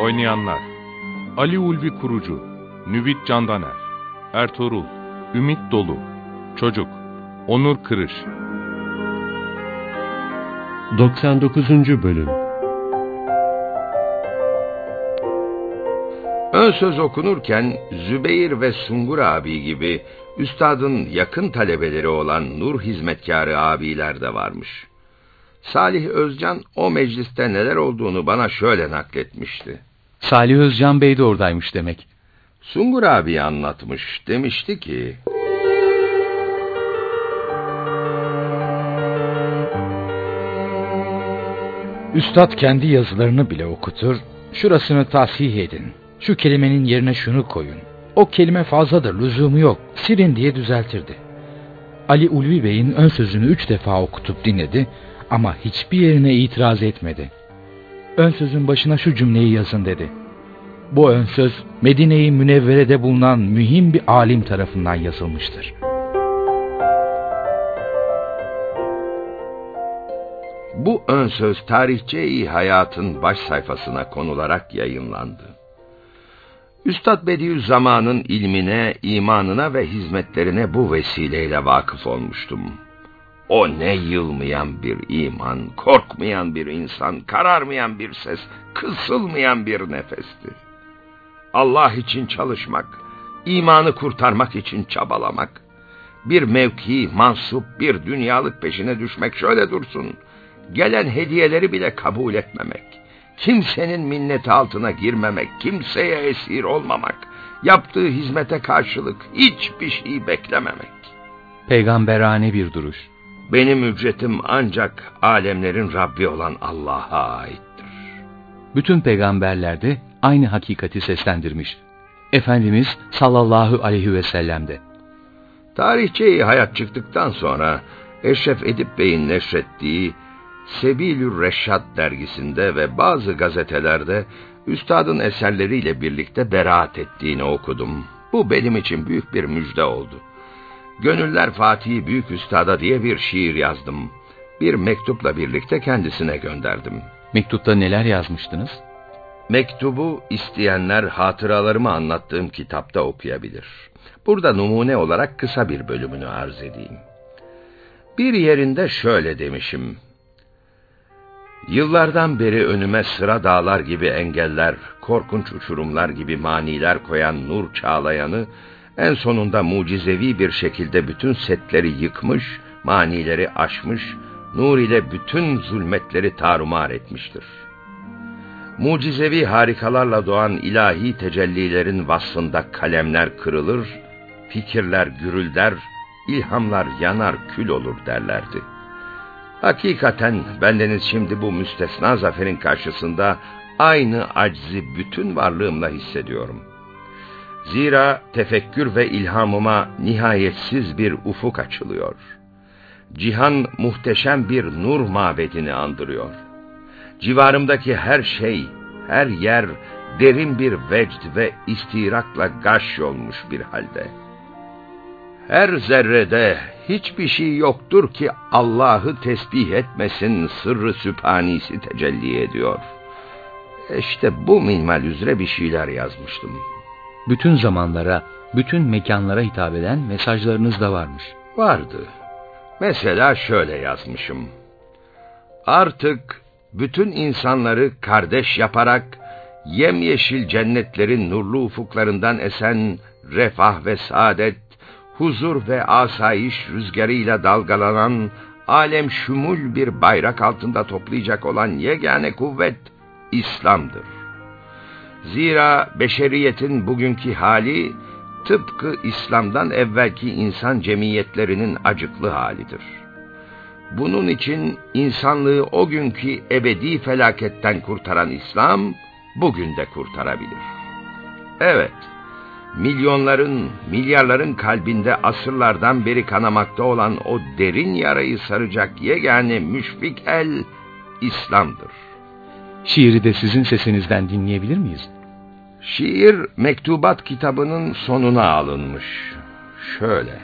Oynayanlar Ali Ulvi Kurucu Nüvit Candaner Ertuğrul Ümit Dolu Çocuk Onur Kırış 99. Bölüm Ön söz okunurken Zübeyir ve Sungur abi gibi üstadın yakın talebeleri olan Nur hizmetkarı abiler de varmış. Salih Özcan o mecliste neler olduğunu bana şöyle nakletmişti. Salih Özcan Bey de oradaymış demek. Sungur abi anlatmış. Demişti ki... Üstad kendi yazılarını bile okutur, şurasını tasih edin, şu kelimenin yerine şunu koyun. O kelime fazladır, lüzumu yok, sirin diye düzeltirdi. Ali Ulvi Bey'in ön sözünü üç defa okutup dinledi ama hiçbir yerine itiraz etmedi. Ön sözün başına şu cümleyi yazın dedi. Bu ön söz Medine-i Münevvere'de bulunan mühim bir alim tarafından yazılmıştır. Bu ön söz tarihçe hayatın baş sayfasına konularak yayınlandı. Üstad Bediüzzaman'ın ilmine, imanına ve hizmetlerine bu vesileyle vakıf olmuştum. O ne yılmayan bir iman, korkmayan bir insan, kararmayan bir ses, kısılmayan bir nefesti. Allah için çalışmak, imanı kurtarmak için çabalamak, bir mevki, mansup, bir dünyalık peşine düşmek şöyle dursun, gelen hediyeleri bile kabul etmemek, kimsenin minneti altına girmemek, kimseye esir olmamak, yaptığı hizmete karşılık hiçbir şey beklememek. Peygamberane bir duruş. Benim ücretim ancak alemlerin Rabbi olan Allah'a aittir. Bütün peygamberler de aynı hakikati seslendirmiş. Efendimiz sallallahu aleyhi ve sellem'de. Tarihçeyi hayat çıktıktan sonra Eşref Edip Bey'in neşrettiği Sebilür Reşat dergisinde ve bazı gazetelerde üstadın eserleriyle birlikte beraat ettiğini okudum. Bu benim için büyük bir müjde oldu. Gönüller Fatih'i Büyük Üstada diye bir şiir yazdım. Bir mektupla birlikte kendisine gönderdim. Mektupta neler yazmıştınız? Mektubu isteyenler hatıralarımı anlattığım kitapta okuyabilir. Burada numune olarak kısa bir bölümünü arz edeyim. Bir yerinde şöyle demişim. Yıllardan beri önüme sıra dağlar gibi engeller, korkunç uçurumlar gibi maniler koyan Nur Çağlayan'ı, en sonunda mucizevi bir şekilde bütün setleri yıkmış, manileri aşmış, nur ile bütün zulmetleri tarumar etmiştir. Mucizevi harikalarla doğan ilahi tecellilerin vasfında kalemler kırılır, fikirler gürülder, ilhamlar yanar kül olur derlerdi. Hakikaten bendeniz şimdi bu müstesna zaferin karşısında aynı aczi bütün varlığımla hissediyorum. Zira tefekkür ve ilhamıma nihayetsiz bir ufuk açılıyor. Cihan muhteşem bir nur mabedini andırıyor. Civarımdaki her şey, her yer derin bir vecd ve istirakla gaş olmuş bir halde. Her zerrede hiçbir şey yoktur ki Allah'ı tesbih etmesin sırrı süphanisi tecelli ediyor. İşte bu minval üzere bir şeyler yazmıştım. Bütün zamanlara, bütün mekanlara hitap eden mesajlarınız da varmış. Vardı. Mesela şöyle yazmışım. Artık bütün insanları kardeş yaparak yemyeşil cennetlerin nurlu ufuklarından esen refah ve saadet, huzur ve asayiş rüzgarıyla dalgalanan alem şumul bir bayrak altında toplayacak olan yegane kuvvet İslam'dır. Zira beşeriyetin bugünkü hali tıpkı İslam'dan evvelki insan cemiyetlerinin acıklı halidir. Bunun için insanlığı o günkü ebedi felaketten kurtaran İslam bugün de kurtarabilir. Evet, milyonların, milyarların kalbinde asırlardan beri kanamakta olan o derin yarayı saracak yegane müşfik el İslam'dır. Şiiri de sizin sesinizden dinleyebilir miyiz? Şiir mektubat kitabının sonuna alınmış. Şöyle.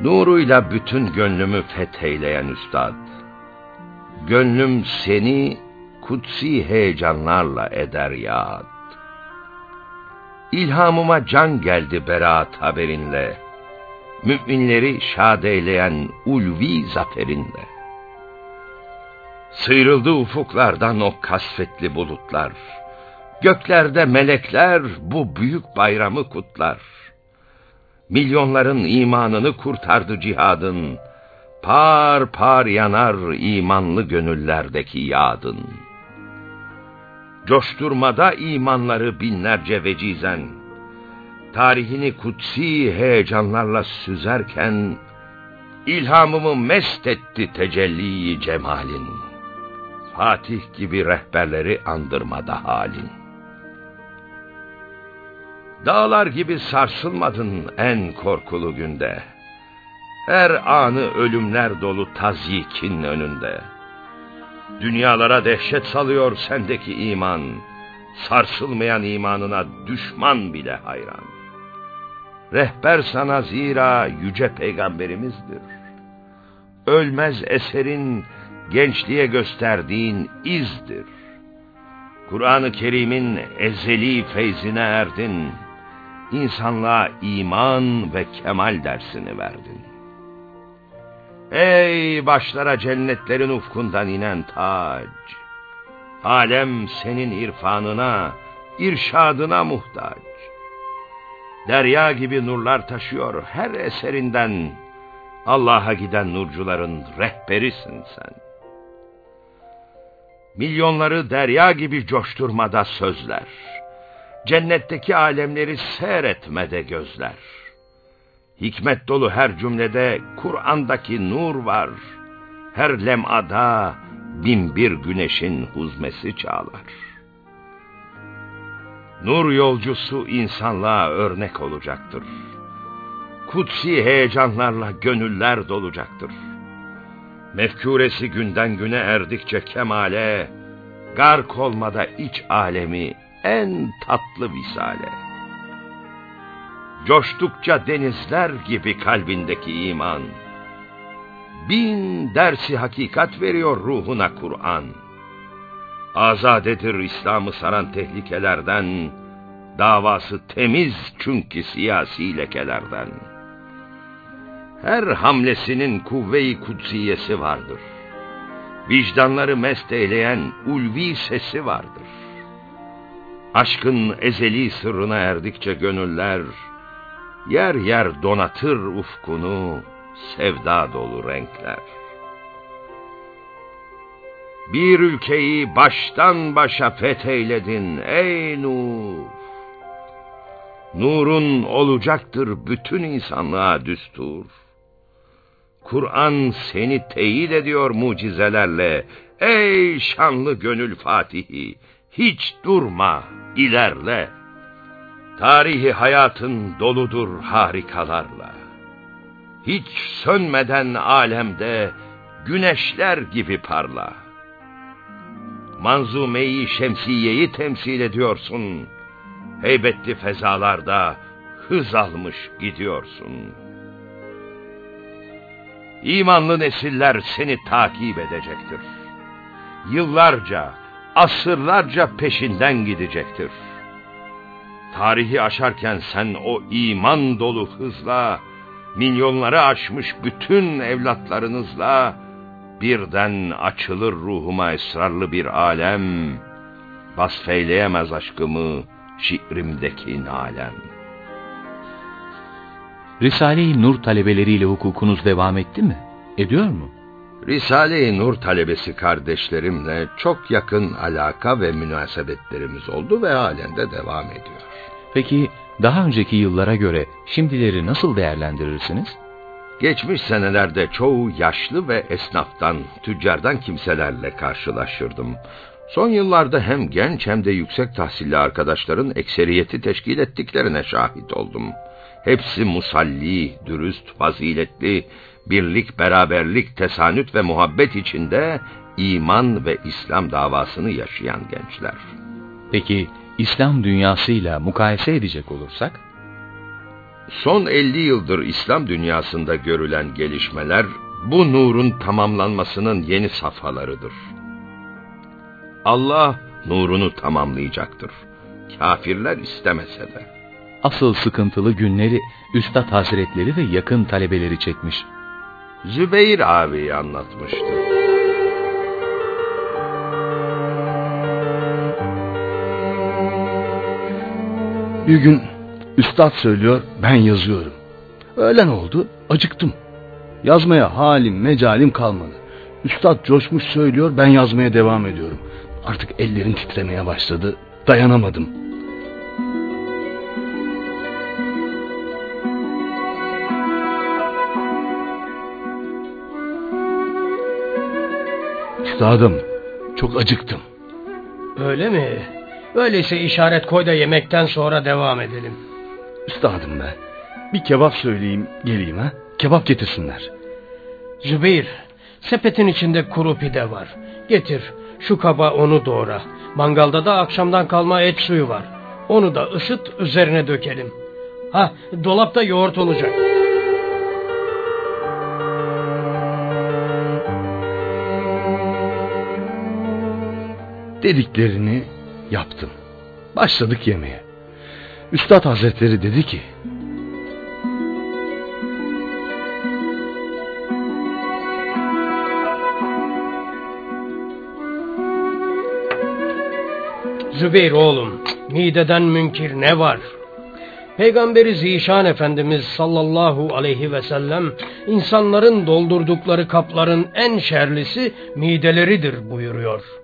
Nuruyla bütün gönlümü fetheyleyen üstad. Gönlüm seni kutsi heyecanlarla eder yad. İlhamıma can geldi beraat haberinle. Müminleri şad eyleyen ulvi zaferinle. Sıyrıldı ufuklardan o kasvetli bulutlar. Göklerde melekler bu büyük bayramı kutlar. Milyonların imanını kurtardı cihadın. Par par yanar imanlı gönüllerdeki yadın. Coşturmada imanları binlerce vecizen. Tarihini kutsi heyecanlarla süzerken, ilhamımı mest etti tecelli cemalin. Fatih gibi rehberleri andırmada halin. Dağlar gibi sarsılmadın en korkulu günde. Her anı ölümler dolu tazyikin önünde. Dünyalara dehşet salıyor sendeki iman. Sarsılmayan imanına düşman bile hayran. Rehber sana zira yüce peygamberimizdir. Ölmez eserin gençliğe gösterdiğin izdir. Kur'an-ı Kerim'in ezeli feyzine erdin. İnsanlığa iman ve kemal dersini verdin. Ey başlara cennetlerin ufkundan inen tac! Alem senin irfanına, irşadına muhtaç. Derya gibi nurlar taşıyor her eserinden. Allah'a giden nurcuların rehberisin sen. Milyonları derya gibi coşturmada sözler. Cennetteki alemleri seyretmede gözler. Hikmet dolu her cümlede Kur'an'daki nur var. Her lem'ada bin bir güneşin huzmesi çağlar. Nur yolcusu insanlığa örnek olacaktır. Kutsi heyecanlarla gönüller dolacaktır. Mefkuresi günden güne erdikçe kemale, gark olmada iç alemi en tatlı visale. Coştukça denizler gibi kalbindeki iman, bin dersi hakikat veriyor ruhuna Kur'an. Azadedir İslam'ı saran tehlikelerden, davası temiz çünkü siyasi lekelerden. Her hamlesinin kuvve-i kutsiyesi vardır. Vicdanları mest eyleyen ulvi sesi vardır. Aşkın ezeli sırrına erdikçe gönüller, yer yer donatır ufkunu sevda dolu renkler. Bir ülkeyi baştan başa fetheyledin ey Nur. Nurun olacaktır bütün insanlığa düstur. Kur'an seni teyit ediyor mucizelerle. Ey şanlı gönül fatihi, hiç durma, ilerle. Tarihi hayatın doludur harikalarla. Hiç sönmeden alemde güneşler gibi parla. Manzumeyi şemsiyeyi temsil ediyorsun. Heybetli fezalarda hız almış gidiyorsun.'' İmanlı nesiller seni takip edecektir. Yıllarca, asırlarca peşinden gidecektir. Tarihi aşarken sen o iman dolu hızla, milyonları aşmış bütün evlatlarınızla, birden açılır ruhuma esrarlı bir alem, vasfeyleyemez aşkımı şiirimdeki nalem.'' Risale-i Nur talebeleriyle hukukunuz devam etti mi? Ediyor mu? Risale-i Nur talebesi kardeşlerimle çok yakın alaka ve münasebetlerimiz oldu ve halen de devam ediyor. Peki daha önceki yıllara göre şimdileri nasıl değerlendirirsiniz? Geçmiş senelerde çoğu yaşlı ve esnaftan, tüccardan kimselerle karşılaşırdım. Son yıllarda hem genç hem de yüksek tahsilli arkadaşların ekseriyeti teşkil ettiklerine şahit oldum. Hepsi musalli, dürüst, faziletli, birlik, beraberlik, tesanüt ve muhabbet içinde iman ve İslam davasını yaşayan gençler. Peki İslam dünyasıyla mukayese edecek olursak? Son 50 yıldır İslam dünyasında görülen gelişmeler bu nurun tamamlanmasının yeni safhalarıdır. Allah nurunu tamamlayacaktır. Kafirler istemese de. Asıl sıkıntılı günleri Üstad Hazretleri ve yakın talebeleri çekmiş. Zübeyir abi anlatmıştı. Bir gün üstad söylüyor ben yazıyorum. Öğlen oldu acıktım. Yazmaya halim mecalim kalmadı. Üstad coşmuş söylüyor ben yazmaya devam ediyorum. Artık ellerim titremeye başladı. Dayanamadım. Üstadım çok acıktım. Öyle mi? Öyleyse işaret koy da yemekten sonra devam edelim. Üstadım be. Bir kebap söyleyeyim geleyim ha. Kebap getirsinler. Zübeyir, sepetin içinde kuru pide var. Getir, şu kaba onu doğra. Mangalda da akşamdan kalma et suyu var. Onu da ısıt, üzerine dökelim. Ha, dolapta yoğurt olacak. Dediklerini yaptım. Başladık yemeğe. Üstad Hazretleri dedi ki... Zübeyir oğlum, mideden münkir ne var? Peygamberi Zişan Efendimiz sallallahu aleyhi ve sellem insanların doldurdukları kapların en şerlisi mideleridir buyuruyor.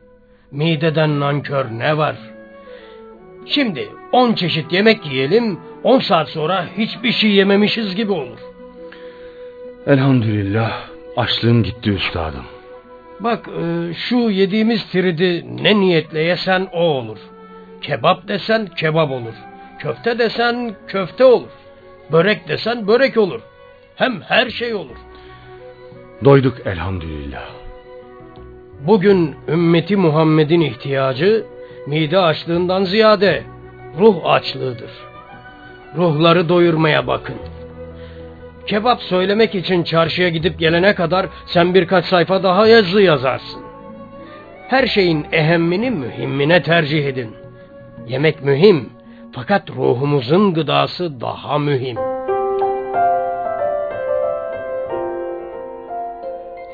Mideden nankör ne var? Şimdi on çeşit yemek yiyelim, on saat sonra hiçbir şey yememişiz gibi olur. Elhamdülillah açlığım gitti üstadım. Bak e, şu yediğimiz tridi ne niyetle yesen o olur. Kebap desen kebap olur. Köfte desen köfte olur. Börek desen börek olur. Hem her şey olur. Doyduk elhamdülillah. Bugün ümmeti Muhammed'in ihtiyacı mide açlığından ziyade ruh açlığıdır. Ruhları doyurmaya bakın. Kebap söylemek için çarşıya gidip gelene kadar sen birkaç sayfa daha yazı yazarsın. Her şeyin ehemmini mühimmine tercih edin. Yemek mühim fakat ruhumuzun gıdası daha mühim.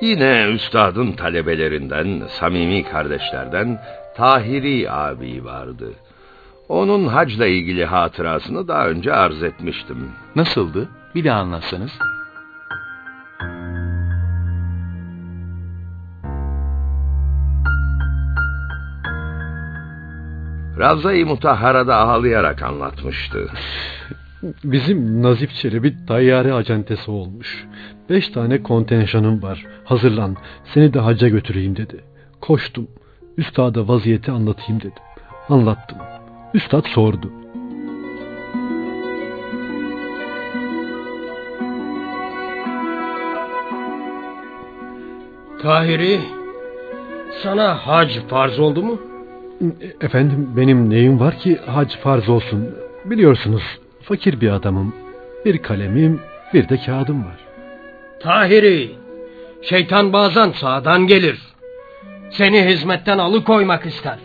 Yine üstadın talebelerinden, samimi kardeşlerden Tahiri abi vardı. Onun hacla ilgili hatırasını daha önce arz etmiştim. Nasıldı? Bir daha anlatsanız. Ravza-i Mutahhara'da ağlayarak anlatmıştı. Bizim Nazif Çelebi tayyare acentesi olmuş. Beş tane kontenjanım var. Hazırlan. Seni de hacca götüreyim dedi. Koştum. Üstada vaziyeti anlatayım dedim. Anlattım. Üstad sordu. Tahiri, sana hac farz oldu mu? Efendim benim neyim var ki hac farz olsun. Biliyorsunuz fakir bir adamım. Bir kalemim bir de kağıdım var. Tahiri, şeytan bazen sağdan gelir. Seni hizmetten alıkoymak ister.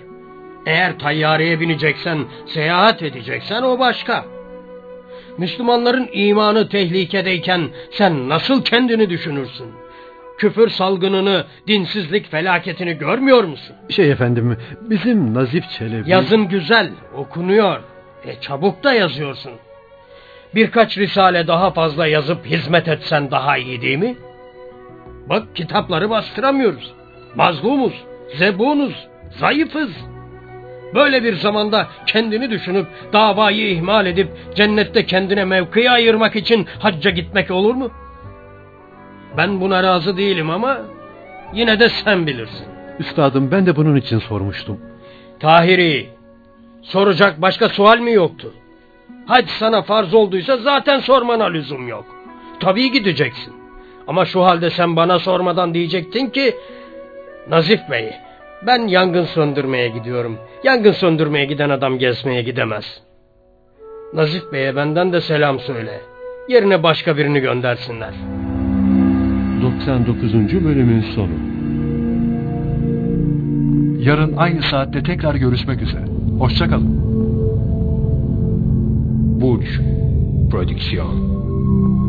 Eğer tayyareye bineceksen, seyahat edeceksen o başka. Müslümanların imanı tehlikedeyken sen nasıl kendini düşünürsün? Küfür salgınını, dinsizlik felaketini görmüyor musun? Şey efendim bizim Nazif Çelebi... Yazın güzel, okunuyor. E çabuk da yazıyorsun. Birkaç risale daha fazla yazıp hizmet etsen daha iyi değil mi? Bak kitapları bastıramıyoruz. Mazlumuz, zebunuz, zayıfız. Böyle bir zamanda kendini düşünüp davayı ihmal edip cennette kendine mevki ayırmak için hacca gitmek olur mu? Ben buna razı değilim ama yine de sen bilirsin. Üstadım ben de bunun için sormuştum. Tahiri, soracak başka sual mi yoktu? Hac sana farz olduysa zaten sormana lüzum yok. Tabii gideceksin. Ama şu halde sen bana sormadan diyecektin ki... Nazif Bey, ben yangın söndürmeye gidiyorum. Yangın söndürmeye giden adam gezmeye gidemez. Nazif Bey'e benden de selam söyle. Yerine başka birini göndersinler. 99. bölümün sonu. Yarın aynı saatte tekrar görüşmek üzere. Hoşçakalın. Butch production.